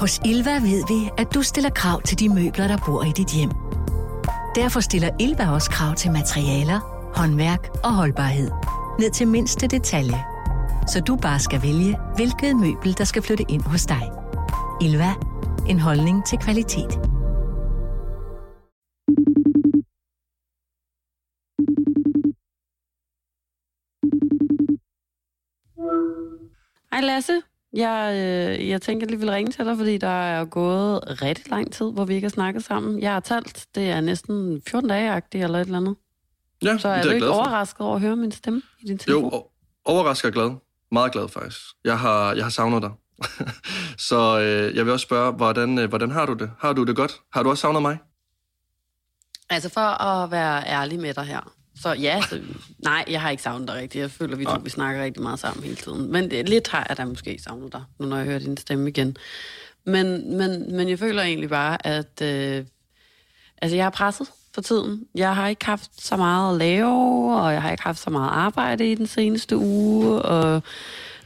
Hos Ilva ved vi, at du stiller krav til de møbler, der bor i dit hjem. Derfor stiller Ilva også krav til materialer, håndværk og holdbarhed. Ned til mindste detalje. Så du bare skal vælge, hvilket møbel, der skal flytte ind hos dig. Ilva. En holdning til kvalitet. Hej Lasse. Jeg, øh, jeg tænker, jeg lige vil ringe til dig, fordi der er gået rigtig lang tid, hvor vi ikke har snakket sammen. Jeg har talt, det er næsten 14 dage-agtigt eller et eller andet. Ja, Så er det du jeg ikke glad for. overrasket over at høre min stemme i din telefon? Jo, o- overrasker glad. Meget glad faktisk. Jeg har, jeg har savnet dig. så øh, jeg vil også spørge, hvordan, øh, hvordan har du det? Har du det godt? Har du også savnet mig? Altså for at være ærlig med dig her. Så ja, så, nej, jeg har ikke savnet dig rigtigt. Jeg føler, vi to vi snakker rigtig meget sammen hele tiden. Men det, lidt har jeg da måske savnet dig, nu når jeg hører din stemme igen. Men, men, men jeg føler egentlig bare, at øh, altså, jeg er presset for tiden. Jeg har ikke haft så meget at lave, og jeg har ikke haft så meget arbejde i den seneste uge, og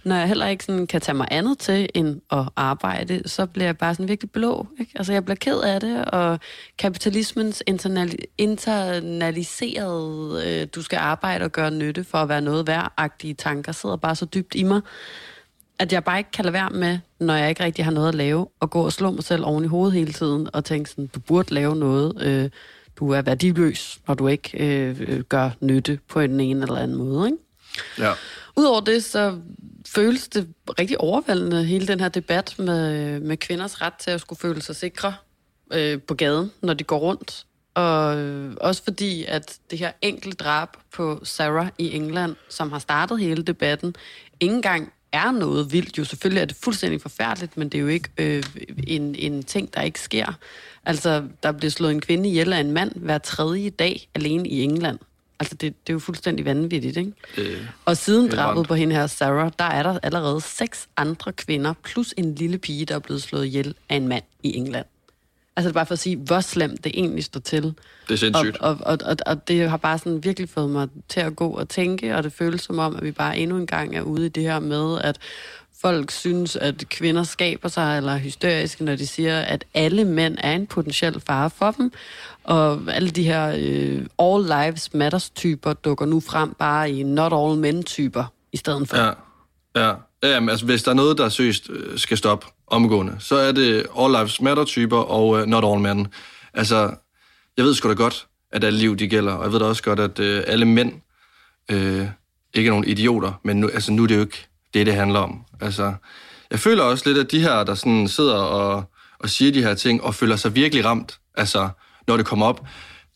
når jeg heller ikke sådan kan tage mig andet til end at arbejde, så bliver jeg bare sådan virkelig blå. Ikke? Altså jeg bliver ked af det, og kapitalismens internali- internaliserede, øh, du skal arbejde og gøre nytte for at være noget værd-agtige tanker, sidder bare så dybt i mig, at jeg bare ikke kan lade være med, når jeg ikke rigtig har noget at lave, og gå og slå mig selv oven i hovedet hele tiden, og tænke sådan, du burde lave noget, øh, du er værdiløs, når du ikke øh, øh, gør nytte på en ene eller anden måde. Ikke? Ja. Udover det, så føles det rigtig overvældende, hele den her debat med, med kvinders ret til at skulle føle sig sikre øh, på gaden, når de går rundt. Og øh, også fordi, at det her enkelte drab på Sarah i England, som har startet hele debatten, ikke engang er noget vildt. Jo, selvfølgelig er det fuldstændig forfærdeligt, men det er jo ikke øh, en, en ting, der ikke sker. Altså, der bliver slået en kvinde ihjel af en mand hver tredje dag alene i England. Altså, det, det er jo fuldstændig vanvittigt, ikke? Øh, Og siden drabet på hende her, Sarah, der er der allerede seks andre kvinder, plus en lille pige, der er blevet slået ihjel af en mand i England. Altså det er bare for at sige, hvor slemt det egentlig står til. det er Og, sindssygt. og, og, og, og det har bare sådan virkelig fået mig til at gå og tænke, og det føles som om, at vi bare endnu en gang er ude i det her med, at folk synes, at kvinder skaber sig eller er hysteriske, når de siger, at alle mænd er en potentiel fare for dem. Og alle de her øh, all lives matters typer dukker nu frem bare i not all men typer i stedet for. Ja, ja. Jamen, altså, hvis der er noget, der seriøst øh, skal stoppe omgående, så er det All Lives Matter-typer og uh, Not All Men. Altså, jeg ved sgu da godt, at alle liv, de gælder, og jeg ved da også godt, at øh, alle mænd øh, ikke er nogen idioter, men nu, altså, nu er det jo ikke det, det handler om. Altså, jeg føler også lidt, at de her, der sådan sidder og, og siger de her ting, og føler sig virkelig ramt, altså, når det kommer op,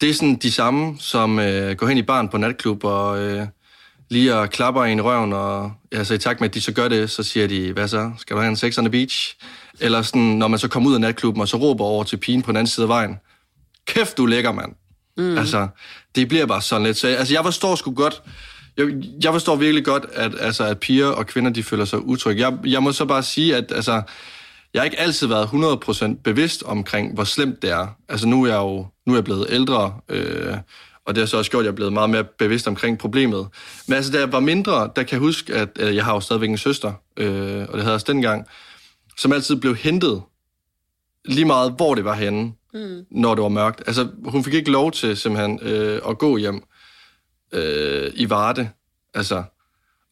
det er sådan de samme, som øh, går hen i barn på natklub og øh, lige og klapper en i røven, og ja, så i takt med, at de så gør det, så siger de, hvad så, skal du have en sex on the beach? Eller sådan, når man så kommer ud af natklubben, og så råber over til pigen på den anden side af vejen, kæft, du er lækker, mand. Mm. Altså, det bliver bare sådan lidt. Så, altså, jeg forstår sgu godt, jeg, jeg forstår virkelig godt, at, altså, at piger og kvinder, de føler sig utrygge. Jeg, jeg må så bare sige, at altså, jeg har ikke altid været 100% bevidst omkring, hvor slemt det er. Altså, nu er jeg jo nu er jeg blevet ældre, øh, og det har så også gjort, at jeg er blevet meget mere bevidst omkring problemet. Men altså, da jeg var mindre, der kan jeg huske, at øh, jeg har jo stadigvæk en søster, øh, og det havde jeg også dengang, som altid blev hentet lige meget, hvor det var henne, mm. når det var mørkt. Altså, hun fik ikke lov til simpelthen øh, at gå hjem øh, i Varde. Altså,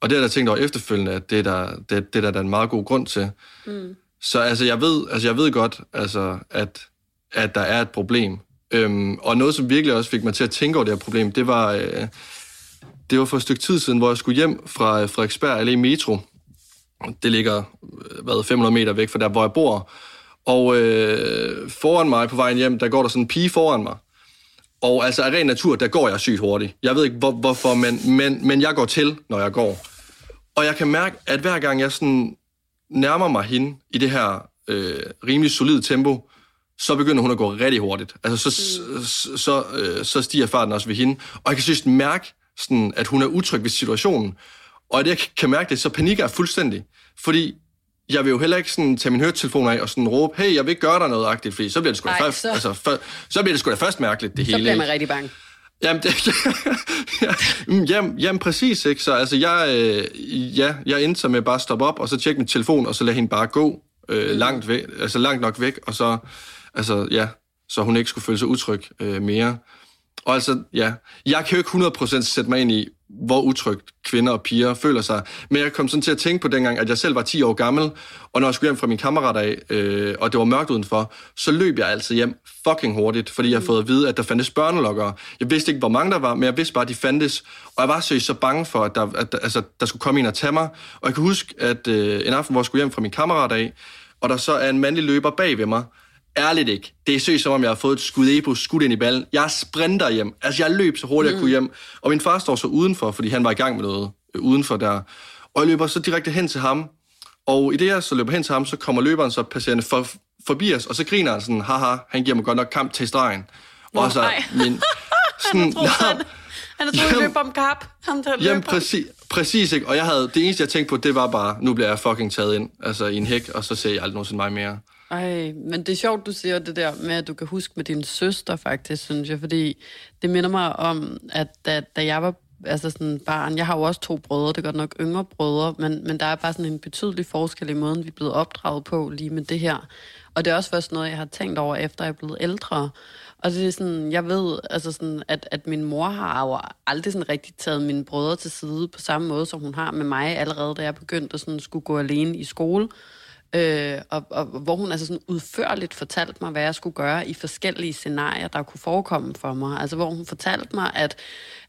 og det har jeg tænkt over efterfølgende, at det er der, det, det er der, der er en meget god grund til. Mm. Så altså, jeg ved, altså, jeg ved godt, altså, at, at der er et problem. Øhm, og noget, som virkelig også fik mig til at tænke over det her problem, det var, øh, det var for et stykke tid siden, hvor jeg skulle hjem fra øh, Frederiksberg Allé Metro. Det ligger øh, hvad, 500 meter væk fra der, hvor jeg bor. Og øh, foran mig på vejen hjem, der går der sådan en pige foran mig. Og altså af ren natur, der går jeg sygt hurtigt. Jeg ved ikke, hvor, hvorfor, men, men, men jeg går til, når jeg går. Og jeg kan mærke, at hver gang jeg sådan nærmer mig hende i det her øh, rimelig solide tempo, så begynder hun at gå rigtig hurtigt. Altså, så, mm. så, så, øh, så stiger farten også ved hende. Og jeg kan synes mærke, sådan, at hun er utryg ved situationen. Og at jeg kan mærke det, så panikker jeg fuldstændig. Fordi jeg vil jo heller ikke sådan tage min høretelefon af og sådan råbe, hey, jeg vil ikke gøre dig noget agtigt, fordi så bliver det sgu da Nej, først, så- altså, for, så bliver det sgu da først mærkeligt, det Så hele. bliver ikke? man rigtig bange. Jamen, det, ja, mm, jamen, jamen, præcis, ikke? Så altså, jeg, øh, ja, jeg endte så med bare at stoppe op, og så tjekke min telefon, og så lade hende bare gå. øh, mm. langt, væk, altså langt nok væk, og så, altså, ja, så hun ikke skulle føle sig utryg øh, mere. Og altså, ja, jeg kan jo ikke 100% sætte mig ind i, hvor utrygt kvinder og piger føler sig. Men jeg kom sådan til at tænke på dengang, at jeg selv var 10 år gammel, og når jeg skulle hjem fra min kammerat af, øh, og det var mørkt udenfor, så løb jeg altid hjem fucking hurtigt, fordi jeg havde fået at vide, at der fandtes børnelokkere. Jeg vidste ikke, hvor mange der var, men jeg vidste bare, at de fandtes. Og jeg var seriøst så bange for, at der, at, altså, der skulle komme en og tage mig. Og jeg kan huske, at øh, en aften, hvor jeg skulle hjem fra min kammerat af, og der så er en mandlig løber bag ved mig, Ærligt ikke. Det er seriøst, som om jeg har fået et skud Ebro skudt ind i ballen. Jeg sprinter hjem. Altså, jeg løb så hurtigt, jeg kunne hjem. Og min far står så udenfor, fordi han var i gang med noget øh, udenfor der. Og jeg løber så direkte hen til ham. Og i det, jeg så løber hen til ham, så kommer løberen så passerende for, forbi os, og så griner han sådan, haha, han giver mig godt nok kamp til stregen. Nå, og så min... Han har troet, han, han har troet, om kap. Ham der Jamen, præcis, præcis ikke. Og jeg havde, det eneste, jeg tænkte på, det var bare, nu bliver jeg fucking taget ind, altså i en hæk, og så ser jeg aldrig nogensinde mig mere. Ej, men det er sjovt, du siger det der med, at du kan huske med din søster, faktisk, synes jeg, fordi det minder mig om, at da, da jeg var altså sådan barn, jeg har jo også to brødre, det er godt nok yngre brødre, men, men der er bare sådan en betydelig forskel i måden, vi er blevet opdraget på lige med det her. Og det er også først noget, jeg har tænkt over, efter jeg er blevet ældre. Og det er sådan, jeg ved, altså sådan, at, at min mor har jo aldrig sådan rigtig taget mine brødre til side på samme måde, som hun har med mig, allerede da jeg begyndte at sådan skulle gå alene i skole. Øh, og, og hvor hun altså sådan udførligt fortalte mig, hvad jeg skulle gøre i forskellige scenarier, der kunne forekomme for mig. Altså hvor hun fortalte mig, at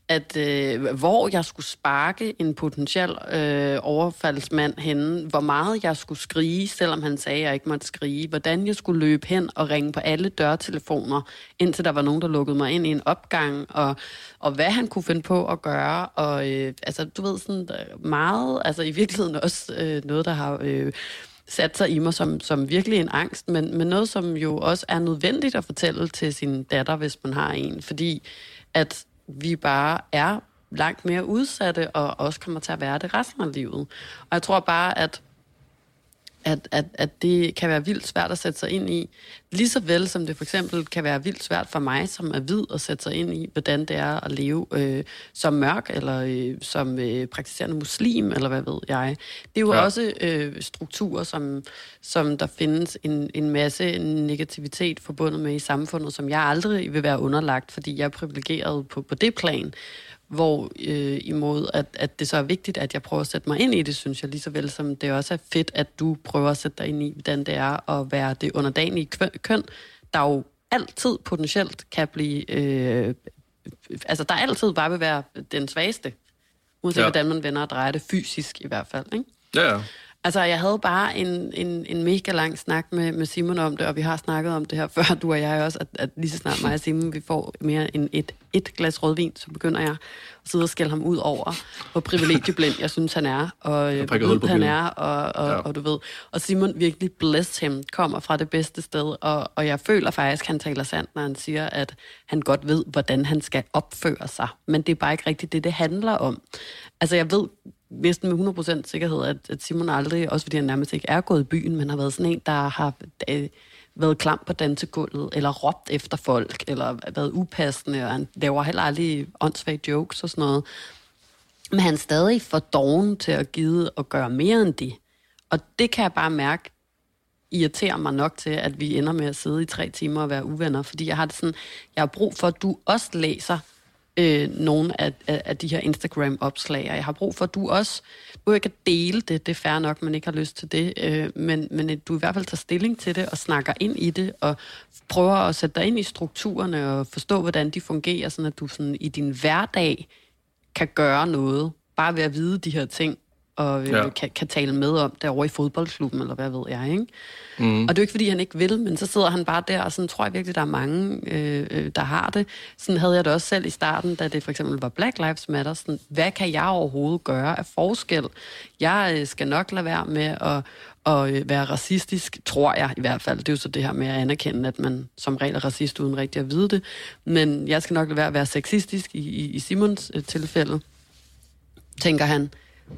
at øh, hvor jeg skulle sparke en potentiel øh, overfaldsmand henne, hvor meget jeg skulle skrige, selvom han sagde, at jeg ikke måtte skrige, hvordan jeg skulle løbe hen og ringe på alle dørtelefoner, indtil der var nogen, der lukkede mig ind i en opgang, og, og hvad han kunne finde på at gøre, og øh, altså, du ved, sådan øh, meget, altså i virkeligheden også øh, noget, der har... Øh, sat sig i mig som, som virkelig en angst, men, men noget, som jo også er nødvendigt at fortælle til sin datter, hvis man har en, fordi at vi bare er langt mere udsatte, og også kommer til at være det resten af livet. Og jeg tror bare, at at, at, at det kan være vildt svært at sætte sig ind i. Lige så vel som det for eksempel kan være vildt svært for mig, som er hvid, at sætte sig ind i, hvordan det er at leve øh, som mørk, eller øh, som øh, praktiserende muslim, eller hvad ved jeg. Det er jo Ja. også øh, strukturer, som, som der findes en, en masse negativitet forbundet med i samfundet, som jeg aldrig vil være underlagt, fordi jeg er privilegeret på, på det plan hvor øh, imod, at, at det så er vigtigt, at jeg prøver at sætte mig ind i det, synes jeg, lige så vel som det også er fedt, at du prøver at sætte dig ind i, hvordan det er at være det underdanige køn- der jo altid potentielt kan blive... Øh, altså, der altid bare vil være den svageste, uanset Ja. hvordan man vender og drejer det, fysisk i hvert fald, ikke? Ja, ja. Altså, jeg havde bare en, en, en mega lang snak med, med Simon om det, og vi har snakket om det her før, du og jeg også, at, at lige så snart mig og Simon, vi får mere end et, et glas rødvin, så begynder jeg at sidde og skælde ham ud over, hvor privilegieblind jeg synes, han er, og øh, han er, og, og, Ja. ja. og du ved. Og Simon virkelig bless him, kommer fra det bedste sted, og, og jeg føler faktisk, at han taler sandt, når han siger, at han godt ved, hvordan han skal opføre sig. Men det er bare ikke rigtigt det, det handler om. Altså, jeg ved næsten med 100% sikkerhed, at, at Simon aldrig, også fordi han nærmest ikke er gået i byen, men har været sådan en, der har øh, været klam på dansegulvet, eller råbt efter folk, eller været upassende, og han laver heller aldrig åndssvage jokes og sådan noget. Men han er stadig for doven til at give og gøre mere end det. Og det kan jeg bare mærke, irriterer mig nok til, at vi ender med at sidde i tre timer og være uvenner, fordi jeg har det sådan, jeg har brug for, at du også læser øh, nogle af, af, af de her Instagram-opslag, og jeg har brug for, at du også, du ikke kan dele det, det er fair nok, man ikke har lyst til det, øh, men, men du i hvert fald tager stilling til det, og snakker ind i det, og prøver at sætte dig ind i strukturerne, og forstå, hvordan de fungerer, sådan at du sådan i din hverdag kan gøre noget, bare ved at vide de her ting, og øh, Ja. kan, kan tale med om det over i fodboldklubben, eller hvad ved jeg, ikke? Mm. Og det er jo ikke, fordi han ikke vil, men så sidder han bare der, og sådan tror jeg virkelig, der er mange, øh, øh, der har det. Sådan havde jeg det også selv i starten, da det for eksempel var Black Lives Matter. Sådan, hvad kan jeg overhovedet gøre af forskel? Jeg øh, skal nok lade være med at, at øh, være racistisk, tror jeg i hvert fald. Det er jo så det her med at anerkende, at man som regel er racist uden rigtig at vide det. Men jeg skal nok lade være at være sexistisk i, i, i Simons øh, tilfælde tænker han.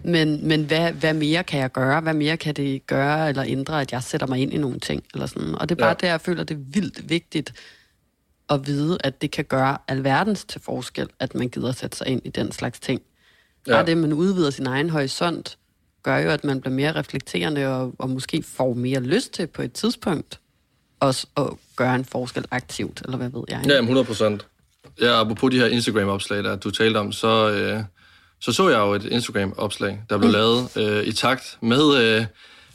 Men, men hvad, hvad mere kan jeg gøre? Hvad mere kan det gøre eller ændre, at jeg sætter mig ind i nogle ting? Eller sådan. Og det er bare Ja. der, jeg føler, det er vildt vigtigt at vide, at det kan gøre alverdens til forskel, at man gider sætte sig ind i den slags ting. Ja. Bare det, at man udvider sin egen horisont, gør jo, at man bliver mere reflekterende og, og måske får mere lyst til på et tidspunkt også at gøre en forskel aktivt, eller hvad ved jeg. Ja, 100 procent. Ja, på de her Instagram-opslag, der du talte om, så, øh, så så jeg jo et Instagram-opslag, der blev mm. lavet øh, i takt med, øh,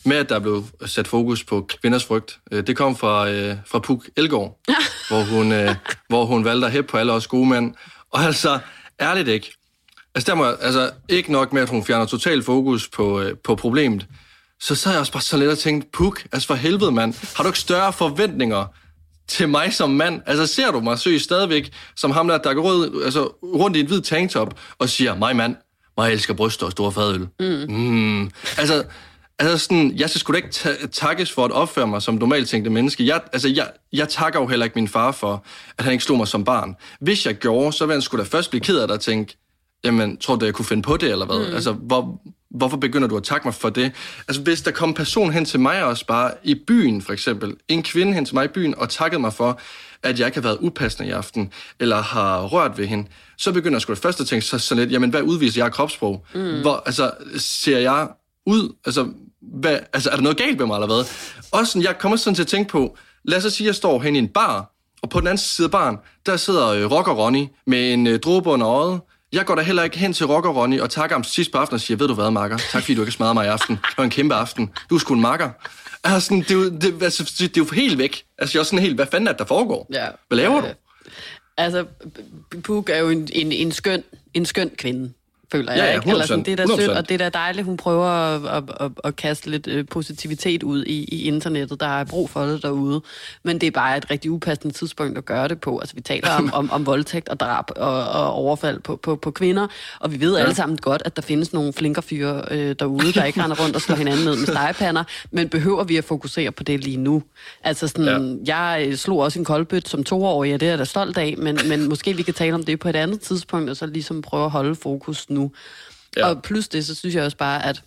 med, at der blev sat fokus på kvinders frygt. Øh, det kom fra, øh, fra Puk Elgård, hvor, hun, øh, hvor hun valgte at hæppe på alle os gode mænd. Og altså, ærligt ikke. Altså, der må, altså, ikke nok med, at hun fjerner total fokus på, øh, på problemet. Så så jeg også bare så lidt og tænkte, Puk, altså for helvede, mand. Har du ikke større forventninger til mig som mand? Altså, ser du mig søge stadigvæk som ham der, der går rundt, altså, rundt i en hvid tanktop og siger, mig mand, mig elsker bryster og store fadøl. Mm. Mm. Altså, altså sådan, jeg skal sgu da ikke ta- takkes for at opføre mig som normalt tænkte menneske. Jeg, altså, jeg, jeg takker jo heller ikke min far for, at han ikke slog mig som barn. Hvis jeg gjorde, så ville han sgu da først blive ked af det og tænke, jamen, tror du, jeg kunne finde på det, eller hvad? Mm. Altså, hvor, hvorfor begynder du at takke mig for det? Altså, hvis der kom en person hen til mig også bare i byen, for eksempel, en kvinde hen til mig i byen og takkede mig for, at jeg ikke har været upassende i aften, eller har rørt ved hende, så begynder jeg sgu det først at tænke så, så lidt, jamen, hvad udviser jeg kropssprog? Mm. Hvor, altså, ser jeg ud? Altså, hvad, altså, er der noget galt med mig, eller hvad? Også sådan, jeg kommer sådan til at tænke på, lad os sige, at jeg står hen i en bar, og på den anden side af baren, der sidder øh, Rocker Ronny med en øh, dråbe under øjet, jeg går da heller ikke hen til Rocker Ronny og takker ham sidst på aftenen og siger, ved du hvad, Marker? Tak fordi du ikke smadret mig i aften. Det var en kæmpe aften. Du er sgu en makker. Altså, sådan, det, er jo, det, altså, det, det er jo helt væk. Altså, jeg er sådan helt, hvad fanden er det, der foregår? Ja. Hvad laver ja, ja. du? Altså, Puk er jo en, en, en, skøn, en skøn kvinde føler jeg. Ja, ja, ikke? Eller sådan, det er da sødt, og det er da dejligt, hun prøver at, at, at, at kaste lidt øh, positivitet ud i, i internettet. Der er brug for det derude. Men det er bare et rigtig upassende tidspunkt at gøre det på. Altså, vi taler om, om, om voldtægt og drab og, og overfald på, på, på kvinder, og vi ved ja. alle sammen godt, at der findes nogle flinker fyre øh, derude, der ikke render rundt og slår hinanden ned med stegepander, men behøver vi at fokusere på det lige nu? Altså sådan, ja. jeg øh, slog også en koldbøt som toårig, og det er jeg da stolt af, men, men måske vi kan tale om det på et andet tidspunkt, og så ligesom prøve at holde fokus nu. Ja. Og plus det, så synes jeg også bare, at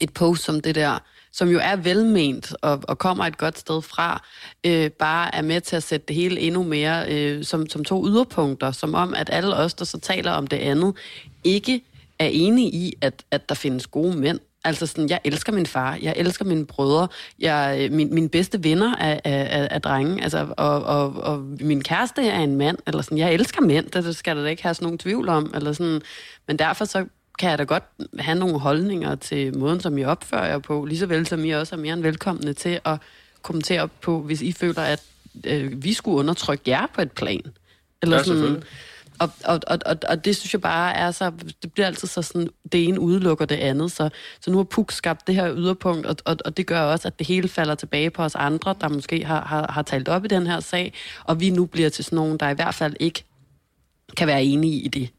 et post som det der, som jo er velment og, og kommer et godt sted fra, øh, bare er med til at sætte det hele endnu mere øh, som, som to yderpunkter, som om, at alle os, der så taler om det andet, ikke er enige i, at, at der findes gode mænd. Altså sådan, jeg elsker min far, jeg elsker mine brødre, jeg, øh, min, mine bedste venner er, er, er, er drenge, altså, og, og, og min kæreste er en mand, eller sådan, jeg elsker mænd, det skal der da ikke have sådan nogen tvivl om, eller sådan, men derfor så kan jeg da godt have nogle holdninger til måden, som I opfører jer på, lige så vel som I også er mere end velkomne til at kommentere på, hvis I føler, at øh, vi skulle undertrykke jer på et plan. Eller ja, sådan, og, og, og, og, og det synes jeg bare er så, det bliver altid så sådan, det ene udelukker det andet, så, så nu har Puk skabt det her yderpunkt, og, og, og det gør også, at det hele falder tilbage på os andre, der måske har, har, har talt op i den her sag, og vi nu bliver til sådan nogen, der i hvert fald ikke kan være enige i det.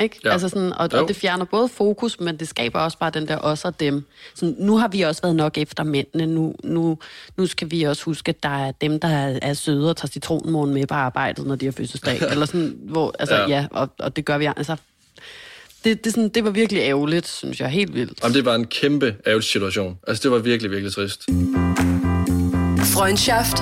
Ikke? Ja. Altså sådan, og, og det fjerner både fokus, men det skaber også bare den der os og dem. Så nu har vi også været nok efter mændene. Nu, nu, nu skal vi også huske, at der er dem, der er, er søde og tager citronmånen med på arbejdet, når de har fødselsdag. Eller sådan, hvor, altså, ja. ja og, og det gør vi altså det, det, sådan, det var virkelig ærgerligt, synes jeg. Helt vildt. Jamen, det var en kæmpe ærgerlig situation. Altså, det var virkelig, virkelig trist. Freundschaft.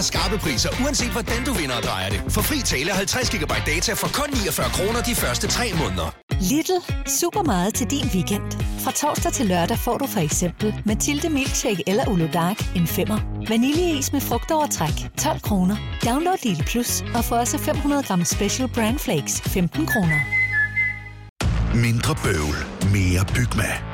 Har skarpe priser, uanset hvordan du vinder og drejer det. For fri tale 50 GB data for kun 49 kroner de første 3 måneder. Little. Super meget til din weekend. Fra torsdag til lørdag får du for eksempel Mathilde Milkshake eller Ulo Dark en femmer. Vaniljeis med frugtovertræk 12 kroner. Download Little Plus og få også 500 gram Special Brand Flakes 15 kroner. Mindre bøvl, mere bygma.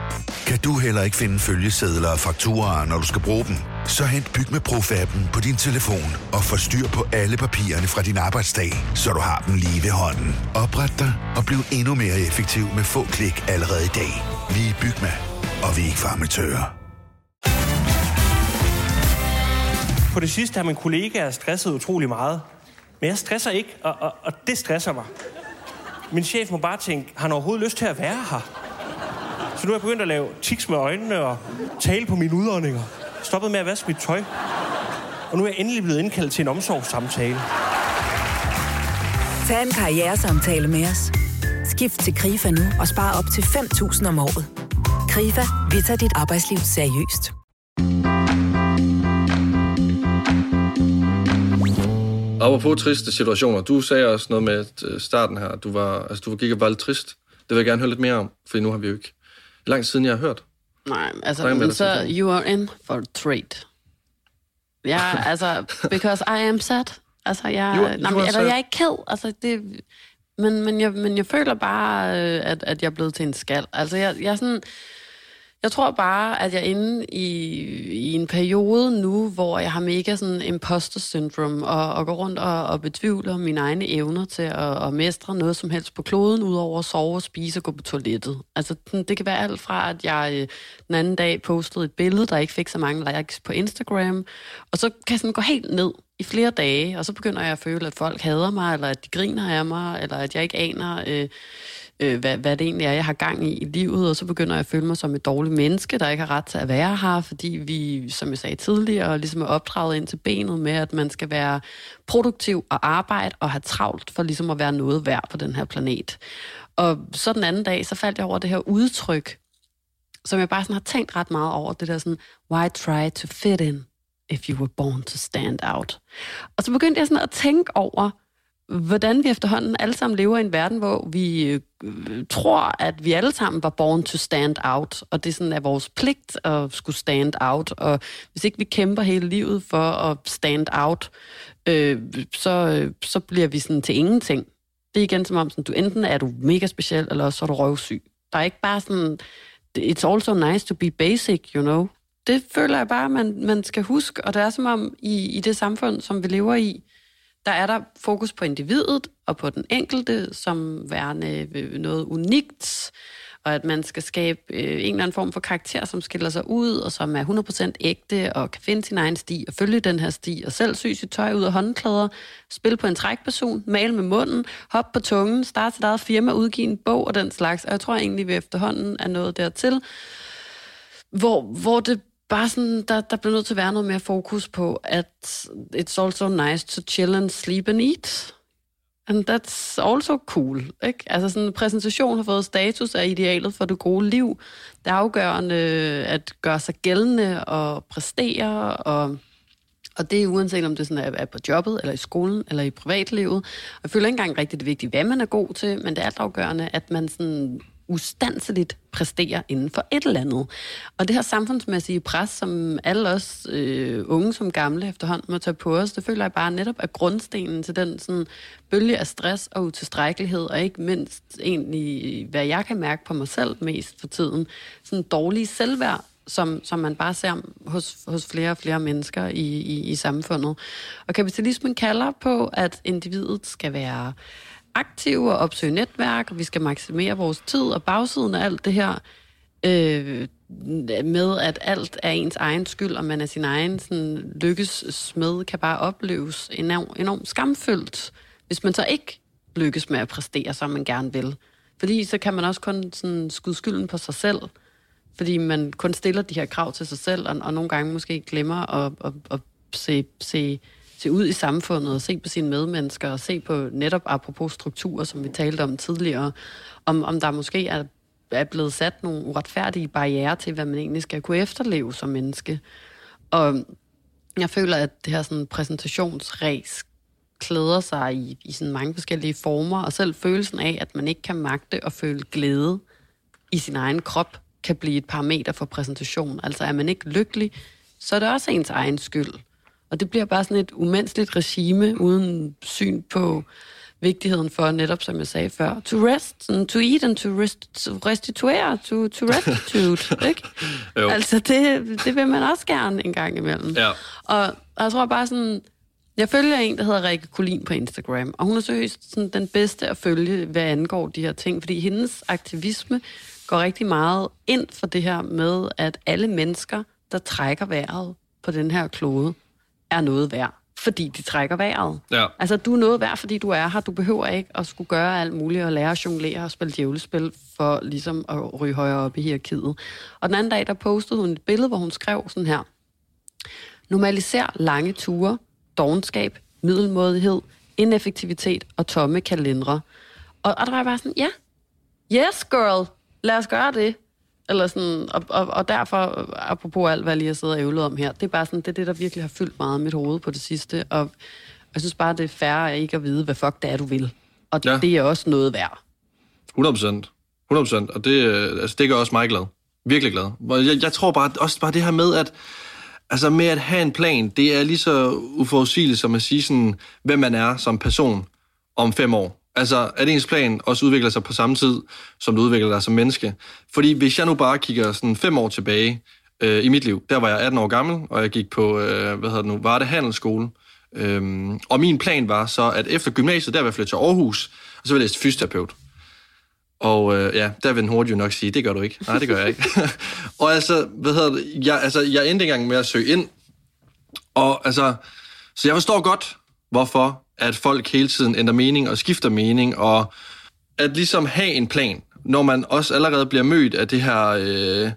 Kan du heller ikke finde følgesedler og fakturer, når du skal bruge dem? Så hent Byg med Profab'en på din telefon og få styr på alle papirerne fra din arbejdsdag, så du har dem lige ved hånden. Opret dig og bliv endnu mere effektiv med få klik allerede i dag. Vi er Bygma, og vi er ikke farmatører. På det sidste har min kollega stresset utrolig meget. Men jeg stresser ikke, og, og, og det stresser mig. Min chef må bare tænke, har han overhovedet lyst til at være her? Så nu er jeg begyndt at lave tiks med øjnene og tale på mine udåndinger. Stoppet med at vaske mit tøj. Og nu er jeg endelig blevet indkaldt til en omsorgssamtale. Tag en karrieresamtale med os. Skift til KRIFA nu og spar op til 5.000 om året. KRIFA, vi tager dit arbejdsliv seriøst. Apropos triste situationer, du sagde også noget med øh, starten her, du var, altså du var gik og var lidt trist. Det vil jeg gerne høre lidt mere om, for nu har vi jo ikke lang siden, jeg har hørt. Nej, altså, men så you are in for a treat. Ja, altså, because I am sad. Altså, jeg, You nej, you eller sad. jeg er ikke ked. Altså, det, men, men, jeg, men jeg føler bare, øh, at, at jeg er blevet til en skal. Altså, jeg, jeg er sådan... Jeg tror bare, at jeg er inde i, i en periode nu, hvor jeg har mega sådan imposter syndrome, og, og går rundt og, og betvivler mine egne evner til at, at mestre noget som helst på kloden, udover at sove og spise og gå på toilettet. Altså, det kan være alt fra, at jeg øh, den anden dag postede et billede, der ikke fik så mange likes på Instagram, og så kan jeg sådan gå helt ned i flere dage, og så begynder jeg at føle, at folk hader mig, eller at de griner af mig, eller at jeg ikke aner... Øh, øh, hvad, hvad det egentlig er, jeg har gang i i livet, og så begynder jeg at føle mig som et dårligt menneske, der ikke har ret til at være her, fordi vi, som jeg sagde tidligere, ligesom er opdraget ind til benet med, at man skal være produktiv og arbejde og have travlt for ligesom at være noget værd på den her planet. Og så den anden dag, så faldt jeg over det her udtryk, som jeg bare sådan har tænkt ret meget over, det der sådan, why try to fit in if you were born to stand out? Og så begyndte jeg sådan at tænke over, hvordan vi efterhånden alle sammen lever i en verden, hvor vi øh, tror, at vi alle sammen var born to stand out, og det sådan er vores pligt at skulle stand out, og hvis ikke vi kæmper hele livet for at stand out, øh, så, øh, så bliver vi sådan til ingenting. Det er igen som om, sådan, du enten er du mega speciel, eller så er du røvsyg. Der er ikke bare sådan, it's also nice to be basic, you know. Det føler jeg bare, man, man skal huske, og det er som om i, i det samfund, som vi lever i, der er der fokus på individet og på den enkelte som værende øh, noget unikt, og at man skal skabe øh, en eller anden form for karakter, som skiller sig ud, og som er 100% ægte, og kan finde sin egen sti, og følge den her sti, og selv sy sit tøj ud af håndklæder, spille på en trækperson, male med munden, hoppe på tungen, starte sit eget firma, udgive en bog og den slags. Og jeg tror egentlig, vi efterhånden er nået dertil, hvor, hvor det bare sådan, der, der bliver nødt til at være noget mere fokus på, at it's also nice to chill and sleep and eat. And that's also cool. Ikke? Altså sådan en præsentation har fået status af idealet for det gode liv. Det er afgørende at gøre sig gældende og præstere, og, og det er uanset om det sådan er, er på jobbet, eller i skolen, eller i privatlivet. Og jeg føler ikke engang rigtigt det er vigtigt, hvad man er god til, men det er altafgørende, at man sådan ustandsligt præstere inden for et eller andet. Og det her samfundsmæssige pres, som alle os øh, unge som gamle efterhånden må tage på os, det føler jeg bare netop er grundstenen til den sådan, bølge af stress og utilstrækkelighed, og ikke mindst egentlig, hvad jeg kan mærke på mig selv mest for tiden, sådan dårlig selvværd, som, som man bare ser hos, hos flere og flere mennesker i, i, i samfundet. Og kapitalismen kalder på, at individet skal være aktive og opsøge netværk, og vi skal maksimere vores tid, og bagsiden af alt det her, øh, med at alt er ens egen skyld, og man er sin egen sådan, lykkes smed, kan bare opleves enormt, enorm skamfyldt, hvis man så ikke lykkes med at præstere, som man gerne vil. Fordi så kan man også kun sådan, skyde skylden på sig selv, fordi man kun stiller de her krav til sig selv, og, og nogle gange måske glemmer at, at, at se, se, se ud i samfundet, og se på sine medmennesker, og se på netop apropos strukturer, som vi talte om tidligere, om, om der måske er, er blevet sat nogle uretfærdige barriere til, hvad man egentlig skal kunne efterleve som menneske. Og jeg føler, at det her sådan præsentationsræs klæder sig i, i sådan mange forskellige former, og selv følelsen af, at man ikke kan magte og føle glæde i sin egen krop, kan blive et parameter for præsentation. Altså er man ikke lykkelig, så er det også ens egen skyld. Og det bliver bare sådan et umenneskeligt regime, uden syn på vigtigheden for netop, som jeg sagde før, to rest, sådan, to eat and to, rest, to restituere, to, to restitute, ikke? Jo. Altså det, det vil man også gerne en gang imellem. Ja. Og, og jeg tror bare sådan, jeg følger en, der hedder Rikke Kolin på Instagram, og hun er seriøst sådan den bedste at følge, hvad angår de her ting, fordi hendes aktivisme går rigtig meget ind for det her med, at alle mennesker, der trækker vejret på den her klode, er noget værd, fordi de trækker vejret. Ja. Altså, du er noget værd, fordi du er her. Du behøver ikke at skulle gøre alt muligt og lære at jonglere og spille djævlespil for ligesom at ryge højere op i hierarkiet. Og den anden dag, der postede hun et billede, hvor hun skrev sådan her. Normaliser lange ture, dogenskab, middelmådighed, ineffektivitet og tomme kalendere. Og, og der var jeg bare sådan, ja, yes girl, lad os gøre det. Eller sådan, og, og, og derfor, apropos alt, hvad jeg lige har siddet og ævlet om her, det er bare sådan, det er det, der virkelig har fyldt meget mit hoved på det sidste. Og, Jeg synes bare, det er færre ikke at vide, hvad fuck det er, du vil. Og Ja. det er også noget værd. 100 procent. 100 procent. Og det, øh, altså, det gør også mig glad. Virkelig glad. Jeg, jeg tror bare, også bare det her med, at altså med at have en plan, det er lige så uforudsigeligt som at sige sådan, hvem man er som person om fem år. Altså, at ens plan også udvikler sig på samme tid, som du udvikler dig som menneske. Fordi hvis jeg nu bare kigger sådan fem år tilbage øh, i mit liv, der var jeg 18 år gammel, og jeg gik på, øh, hvad hedder det nu, var det handelsskole. Øhm, og min plan var så, at efter gymnasiet, der ville jeg flytte til Aarhus, og så ville jeg læse fysioterapeut. Og øh, ja, der vil den hurtigt jo nok sige, det gør du ikke. Nej, det gør jeg ikke. og altså, hvad hedder det? Jeg, altså, jeg endte engang med at søge ind. Og altså, så jeg forstår godt, hvorfor at folk hele tiden ændrer mening og skifter mening, og at ligesom have en plan, når man også allerede bliver mødt af det her øh,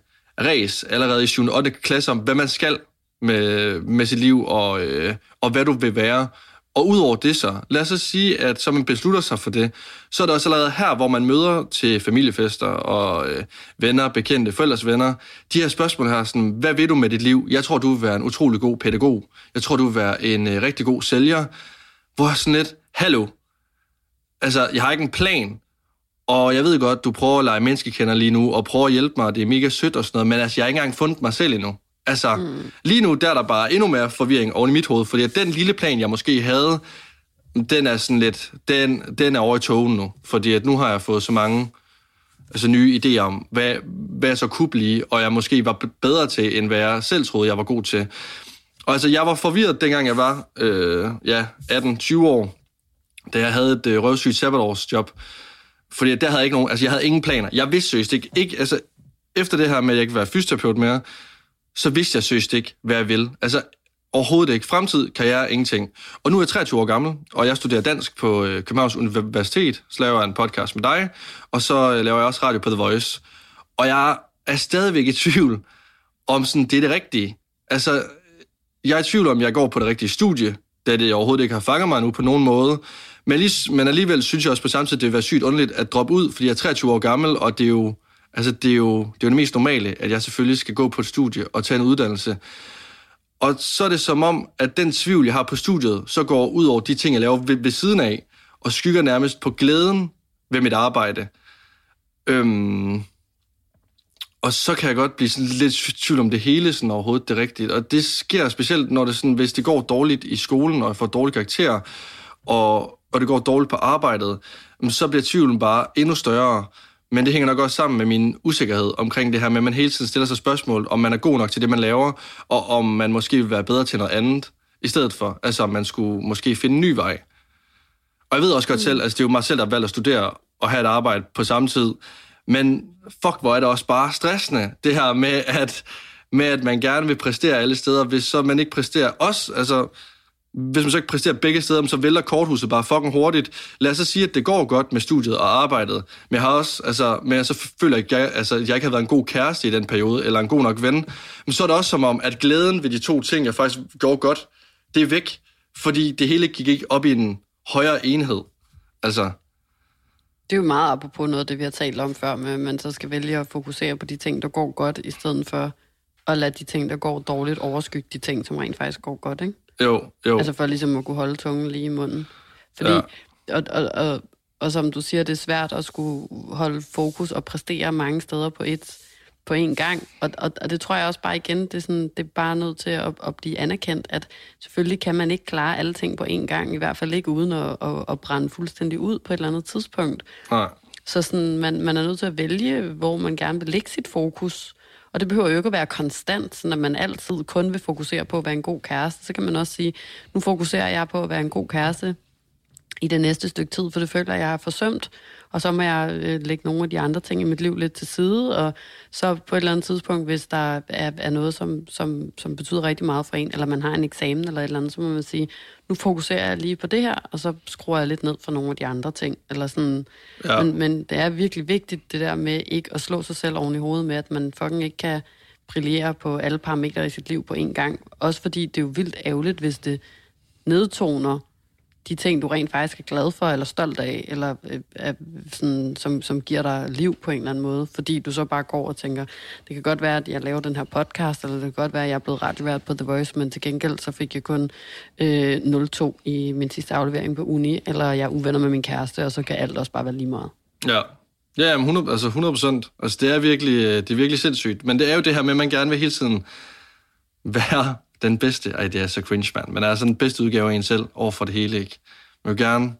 race, allerede i 7. og 8. klasse, om hvad man skal med, med sit liv, og, øh, og hvad du vil være. Og udover det så, lad os så sige, at så man beslutter sig for det, så er det også allerede her, hvor man møder til familiefester og øh, venner, bekendte, forældres venner, de her spørgsmål her, sådan, hvad vil du med dit liv? Jeg tror, du vil være en utrolig god pædagog. Jeg tror, du vil være en øh, rigtig god sælger. Hvor sådan lidt, hallo, altså, jeg har ikke en plan, og jeg ved godt, du prøver at lege menneskekender lige nu, og prøver at hjælpe mig, det er mega sødt og sådan noget, men altså, jeg har ikke engang fundet mig selv endnu. Altså, mm. lige nu, der er der bare endnu mere forvirring oven i mit hoved, fordi den lille plan, jeg måske havde, den er sådan lidt, den, den er over i togen nu, fordi at nu har jeg fået så mange altså nye idéer om, hvad, hvad jeg så kunne blive, og jeg måske var bedre til, end hvad jeg selv troede, jeg var god til. Og altså, jeg var forvirret, dengang jeg var øh, ja, 18-20 år, da jeg havde et øh, røvsygt sabbatårsjob. Fordi der havde jeg ikke nogen, altså jeg havde ingen planer. Jeg vidste seriøst ikke, ikke altså, efter det her med, at jeg ikke var være fysioterapeut mere, så vidste jeg seriøst ikke, hvad jeg vil. Altså, overhovedet ikke. Fremtid, karriere, ingenting. Og nu er jeg 23 år gammel, og jeg studerer dansk på øh, Københavns Universitet, så laver jeg en podcast med dig, og så øh, laver jeg også radio på The Voice. Og jeg er stadigvæk i tvivl om sådan, det er det rigtige. Altså, jeg er i tvivl om, jeg går på det rigtige studie, da det overhovedet ikke har fanget mig nu på nogen måde. Men, lige, men alligevel synes jeg også på samme tid, det vil være sygt underligt at droppe ud, fordi jeg er 23 år gammel, og det er jo, altså, det er jo, det, er jo det mest normale, at jeg selvfølgelig skal gå på et studie og tage en uddannelse. Og så er det som om, at den tvivl, jeg har på studiet, så går ud over de ting, jeg laver ved, ved siden af, og skygger nærmest på glæden ved mit arbejde. Øhm, og så kan jeg godt blive sådan lidt i tvivl om det hele sådan overhovedet det rigtigt. Og det sker specielt, når det sådan, hvis det går dårligt i skolen, og jeg får dårlige karakterer, og, og det går dårligt på arbejdet, så bliver tvivlen bare endnu større. Men det hænger nok også sammen med min usikkerhed omkring det her med, at man hele tiden stiller sig spørgsmål, om man er god nok til det, man laver, og om man måske vil være bedre til noget andet i stedet for. Altså, om man skulle måske finde en ny vej. Og jeg ved også godt selv, altså det er jo mig selv, der har valgt at studere og have et arbejde på samme tid. Men fuck, hvor er det også bare stressende, det her med, at, med at man gerne vil præstere alle steder, hvis så man ikke præsterer os, altså hvis man så ikke præsterer begge steder, så vælter korthuset bare fucking hurtigt. Lad os så sige, at det går godt med studiet og arbejdet, men jeg har også, altså, men jeg så føler ikke, jeg, altså, jeg ikke har været en god kæreste i den periode, eller en god nok ven, men så er det også som om, at glæden ved de to ting, jeg faktisk gjorde godt, det er væk, fordi det hele gik ikke op i en højere enhed. Altså, det er jo meget apropos noget af det, vi har talt om før, med at man så skal vælge at fokusere på de ting, der går godt, i stedet for at lade de ting, der går dårligt, overskygge de ting, som rent faktisk går godt, ikke? jo, jo. Altså for ligesom at kunne holde tungen lige i munden. Fordi, Ja. og, og, og, og som du siger, det er svært at skulle holde fokus og præstere mange steder på et på én gang. Og, og, og det tror jeg også bare igen, det er, sådan, det er bare nødt til at, at blive anerkendt, at selvfølgelig kan man ikke klare alle ting på én gang, i hvert fald ikke uden at, at, at brænde fuldstændig ud på et eller andet tidspunkt. Nej. Så sådan, man, man er nødt til at vælge, hvor man gerne vil lægge sit fokus. Og det behøver jo ikke at være konstant, sådan at man altid kun vil fokusere på at være en god kæreste. Så kan man også sige, nu fokuserer jeg på at være en god kæreste i det næste stykke tid, for det føler jeg er forsømt. Og så må jeg øh, lægge nogle af de andre ting i mit liv lidt til side, og så på et eller andet tidspunkt, hvis der er, er noget, som, som, som betyder rigtig meget for en, eller man har en eksamen eller et eller andet, så må man sige, nu fokuserer jeg lige på det her, og så skruer jeg lidt ned for nogle af de andre ting. Eller sådan. Ja. Men, men det er virkelig vigtigt, det der med ikke at slå sig selv oven i hovedet med, at man fucking ikke kan brillere på alle parametre i sit liv på én gang. Også fordi det er jo vildt ærgerligt, hvis det nedtoner de ting, du rent faktisk er glad for, eller stolt af, eller øh, er sådan, som, som giver dig liv på en eller anden måde, fordi du så bare går og tænker, det kan godt være, at jeg laver den her podcast, eller det kan godt være, at jeg er blevet radiovært på The Voice, men til gengæld så fik jeg kun øh, 0-2 i min sidste aflevering på uni, eller jeg er uvenner med min kæreste, og så kan alt også bare være lige meget. Ja, Ja, 100, altså 100 procent. Altså, det er, virkelig, øh, det er virkelig sindssygt. Men det er jo det her med, at man gerne vil hele tiden være den bedste. Ej, det er så cringe, man. Men er altså den bedste udgave af en selv over for det hele, ikke? Man vil gerne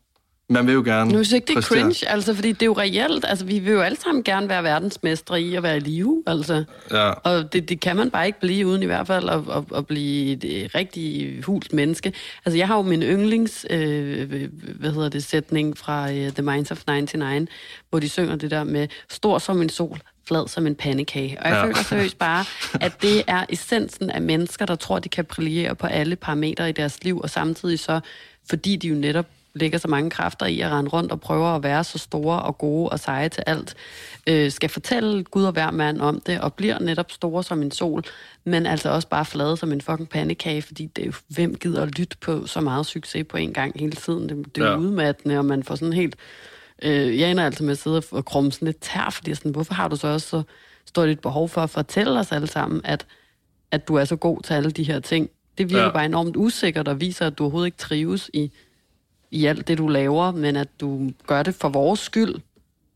man vil jo gerne Nu synes ikke, det er cringe, altså, fordi det er jo reelt. Altså, vi vil jo alle sammen gerne være verdensmestre i at være i live, altså. Ja. Og det, det kan man bare ikke blive, uden i hvert fald at, at, at blive et rigtig hult menneske. Altså, jeg har jo min yndlings, øh, hvad hedder det, sætning fra uh, The Minds of 99, hvor de synger det der med, stor som en sol, flad som en pandekage. Og jeg ja. føler seriøst bare, at det er essensen af mennesker, der tror, de kan brillere på alle parametre i deres liv, og samtidig så, fordi de jo netop lægger så mange kræfter i at rende rundt og prøver at være så store og gode og seje til alt, øh, skal fortælle Gud og hver mand om det, og bliver netop store som en sol, men altså også bare flade som en fucking pandekage, fordi det er jo, hvem gider at lytte på så meget succes på en gang hele tiden. Det, det er ja. udmattende, og man får sådan helt... Øh, jeg ender altså med at sidde og krumme sådan lidt tær, fordi sådan, hvorfor har du så også så stort et behov for at fortælle os alle sammen, at, at du er så god til alle de her ting? Det virker ja. bare enormt usikkert og viser, at du overhovedet ikke trives i i alt det, du laver, men at du gør det for vores skyld,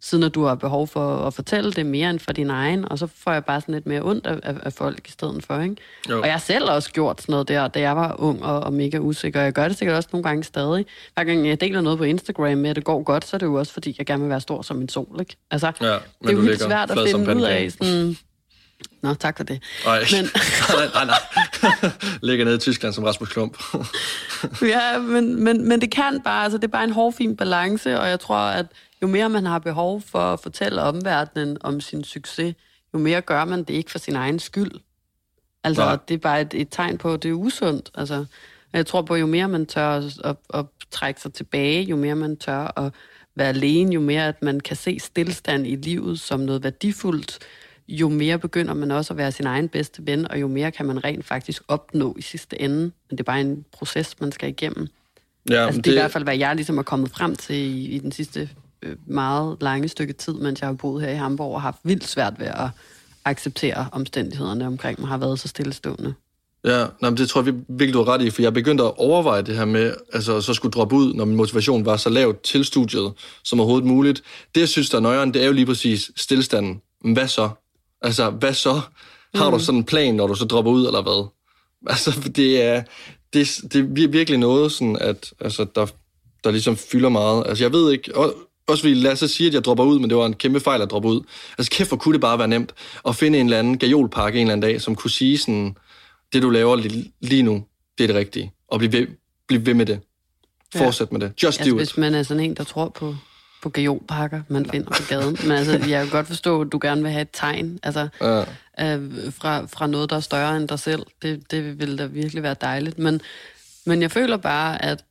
siden at du har behov for at fortælle det mere end for din egen, og så får jeg bare sådan lidt mere ondt af, af folk i stedet for, ikke? Jo. Og jeg har selv også gjort sådan noget der, da jeg var ung og, og mega usikker, jeg gør det sikkert også nogle gange stadig. Hver gang jeg deler noget på Instagram med, at det går godt, så er det jo også, fordi jeg gerne vil være stor som en sol, ikke? Altså, ja, det er jo helt svært at finde ud af, sådan, Nå, tak for det. Nej, men... nej, nej, nej. Ligger nede i Tyskland som Rasmus Klump. ja, men, men, men det kan bare, altså det er bare en hårfin balance, og jeg tror, at jo mere man har behov for at fortælle omverdenen om sin succes, jo mere gør man det ikke for sin egen skyld. Altså, nej. det er bare et, et tegn på, at det er usundt. Altså, jeg tror på, jo mere man tør at, at, at trække sig tilbage, jo mere man tør at være alene, jo mere at man kan se stillstand i livet som noget værdifuldt, jo mere begynder man også at være sin egen bedste ven, og jo mere kan man rent faktisk opnå i sidste ende. Men det er bare en proces, man skal igennem. Ja, altså, det, det er i hvert fald, hvad jeg ligesom er kommet frem til i, i den sidste øh, meget lange stykke tid, mens jeg har boet her i Hamburg og har haft vildt svært ved at acceptere omstændighederne omkring mig, har været så stillestående. Ja, nej, men det tror jeg virkelig, du har ret i, for jeg begyndte at overveje det her med, altså så skulle droppe ud, når min motivation var så lavt til studiet som overhovedet muligt. Det, jeg synes, der er nøjeren, det er jo lige præcis stillstanden. Men hvad så? Altså, hvad så? Har mm. du sådan en plan, når du så dropper ud, eller hvad? Altså, det er, det, det er virkelig noget, sådan at, altså, der, der ligesom fylder meget. Altså, jeg ved ikke... Og, også fordi Lasse siger, at jeg dropper ud, men det var en kæmpe fejl at droppe ud. Altså kæft, hvor kunne det bare være nemt at finde en eller anden gajolpakke en eller anden dag, som kunne sige sådan, det du laver lige, lige nu, det er det rigtige. Og bliv ved, bliv ved med det. Fortsæt ja. med det. Just altså, do it. Hvis man er sådan en, der tror på på gajolpakker, man finder på gaden. Men altså, jeg kan godt forstå, at du gerne vil have et tegn altså, ja. øh, fra, fra noget, der er større end dig selv. Det, det vil da virkelig være dejligt. Men, men jeg føler bare, at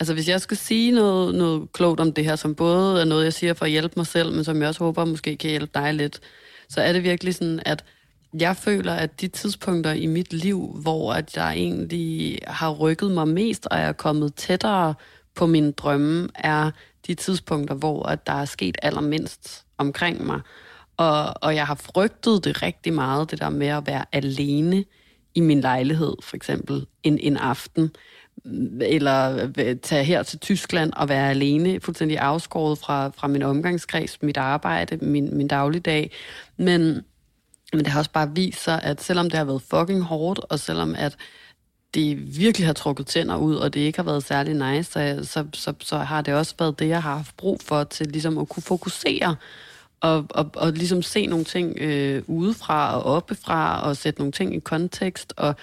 altså, hvis jeg skal sige noget, noget klogt om det her, som både er noget, jeg siger for at hjælpe mig selv, men som jeg også håber måske kan hjælpe dig lidt, så er det virkelig sådan, at jeg føler, at de tidspunkter i mit liv, hvor at jeg egentlig har rykket mig mest, og jeg er kommet tættere på mine drømme, er de tidspunkter, hvor at der er sket allermindst omkring mig. Og, og jeg har frygtet det rigtig meget, det der med at være alene i min lejlighed, for eksempel en, en aften, eller tage her til Tyskland og være alene, fuldstændig afskåret fra, fra min omgangskreds, mit arbejde, min, min dagligdag. Men, men det har også bare vist sig, at selvom det har været fucking hårdt, og selvom at de virkelig har trukket tænder ud, og det ikke har været særlig nice, så, så, så, så har det også været det, jeg har haft brug for til ligesom at kunne fokusere og, og, og ligesom se nogle ting øh, udefra og oppefra og sætte nogle ting i kontekst og,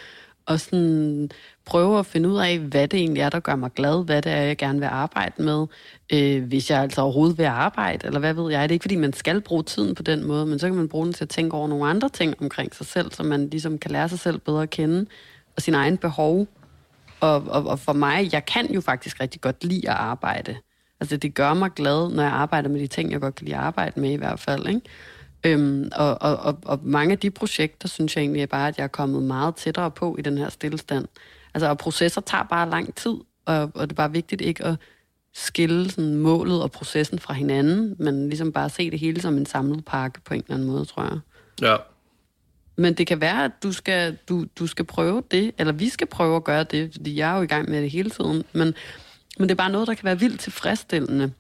og sådan prøve at finde ud af, hvad det egentlig er, der gør mig glad, hvad det er, jeg gerne vil arbejde med, øh, hvis jeg altså overhovedet vil arbejde, eller hvad ved jeg. Det er ikke, fordi man skal bruge tiden på den måde, men så kan man bruge den til at tænke over nogle andre ting omkring sig selv, så man ligesom kan lære sig selv bedre at kende, og sin egen behov. Og, og, og for mig, jeg kan jo faktisk rigtig godt lide at arbejde. Altså, det gør mig glad, når jeg arbejder med de ting, jeg godt kan lide at arbejde med i hvert fald, ikke? Øhm, og, og, og, og mange af de projekter, synes jeg egentlig er bare, at jeg er kommet meget tættere på i den her stillestand. Altså, og processer tager bare lang tid, og, og, og det er bare vigtigt ikke at skille sådan målet og processen fra hinanden, men ligesom bare se det hele som en samlet pakke på en eller anden måde, tror jeg. Ja. Men det kan være, at du skal, du, du skal prøve det, eller vi skal prøve at gøre det, fordi jeg er jo i gang med det hele tiden. Men, men det er bare noget, der kan være vildt tilfredsstillende.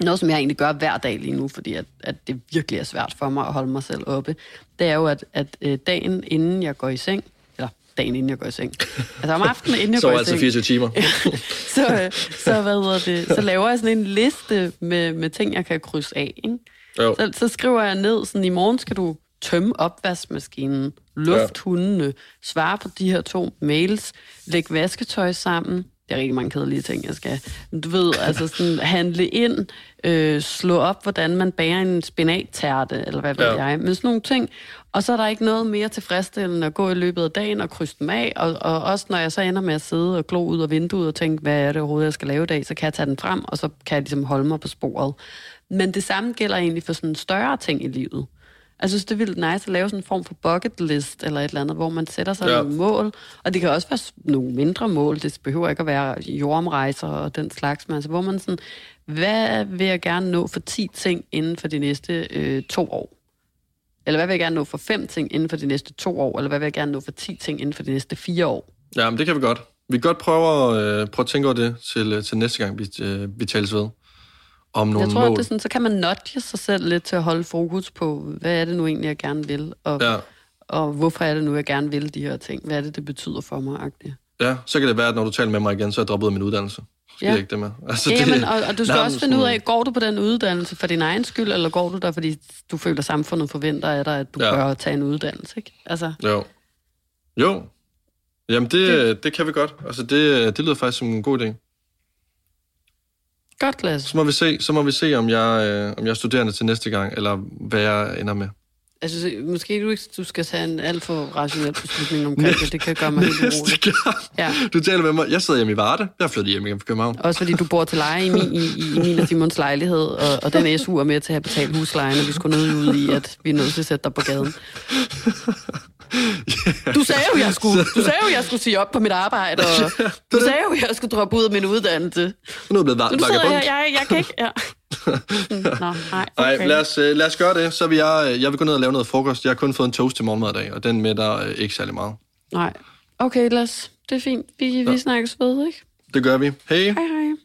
Noget, som jeg egentlig gør hver dag lige nu, fordi at, at det virkelig er svært for mig at holde mig selv oppe, det er jo, at, at øh, dagen inden jeg går i seng, eller dagen inden jeg går i seng, altså om aftenen inden jeg Så går i altså seng, 24 timer. så, så, hvad hedder det, så laver jeg sådan en liste med, med ting, jeg kan krydse af. Ikke? Jo. Så, så skriver jeg ned, sådan i morgen skal du tømme opvaskemaskinen, luft ja. hundene, svare på de her to mails, lægge vasketøj sammen. Det er rigtig mange kedelige ting, jeg skal. Du ved, altså sådan handle ind, øh, slå op, hvordan man bager en spinattærte, eller hvad ved Ja. jeg. Men sådan nogle ting. Og så er der ikke noget mere tilfredsstillende at gå i løbet af dagen og krydse dem af. Og, og også når jeg så ender med at sidde og glo ud af vinduet og tænke, hvad er det overhovedet, jeg skal lave i dag, så kan jeg tage den frem, og så kan jeg ligesom holde mig på sporet. Men det samme gælder egentlig for sådan større ting i livet. Jeg synes, det er vildt nice at lave sådan en form for bucket list eller et eller andet, hvor man sætter sig Ja. nogle mål. Og det kan også være nogle mindre mål. Det behøver ikke at være jordomrejser og den slags. Men altså, hvor man sådan, hvad vil jeg gerne nå for 10 ting inden for de næste øh, to år? Eller hvad vil jeg gerne nå for fem ting inden for de næste to år? Eller hvad vil jeg gerne nå for 10 ting inden for de næste fire år? Ja, men det kan vi godt. Vi kan godt prøve at, øh, prøve at tænke over det til, øh, til næste gang, vi, øh, vi tales ved. Om nogle jeg tror, mål. at det er sådan, så kan man nudge sig selv lidt til at holde fokus på, hvad er det nu egentlig, jeg gerne vil? Og, Ja. og hvorfor er det nu, jeg gerne vil de her ting? Hvad er det, det betyder for mig? -agtigt? ja, så kan det være, at når du taler med mig igen, så er jeg droppet min uddannelse. Skal Ja. jeg ikke det med? Altså, Jamen, og, og du skal også finde ud af, går du på den uddannelse for din egen skyld, eller går du der, fordi du føler, at samfundet forventer af dig, at du ja. bør tage en uddannelse? Ikke? Altså, Jo. Jo. Jamen, det, det... det kan vi godt. Altså, det, det lyder faktisk som en god idé. Godt, Lasse. Så må vi se, så må vi se om, jeg, øh, om jeg er studerende til næste gang, eller hvad jeg ender med. Altså, så- måske du ikke du skal tage en alt for rationel beslutning omkring det. Det kan gøre mig helt urolig. Ja. du taler med mig. Jeg sidder hjemme i Varde. Jeg er flyttet hjem igen fra København. Også fordi du bor til leje i min, i, i min og Simons lejlighed, og, og den SU er med til at have betalt huslejen, og vi skulle nødt ud i, at vi er nødt til at sætte dig på gaden. Du sagde jo, jeg skulle, du sagde jo, jeg skulle sige op på mit arbejde, og du sagde jo, jeg skulle droppe ud af min uddannelse. Nu er blevet Så nu sidder jeg, jeg, jeg kan ikke... Ja. Nå, nej, Nej, okay. lad os, øh, lad os gøre det. Så vil jeg, øh, jeg vil gå ned og lave noget frokost. Jeg har kun fået en toast til morgenmad i dag, og den med der øh, ikke særlig meget. Nej. Okay, Las. Det er fint. Vi, vi snakkes ved, ikke? Det gør vi. Hej. Hej, hej.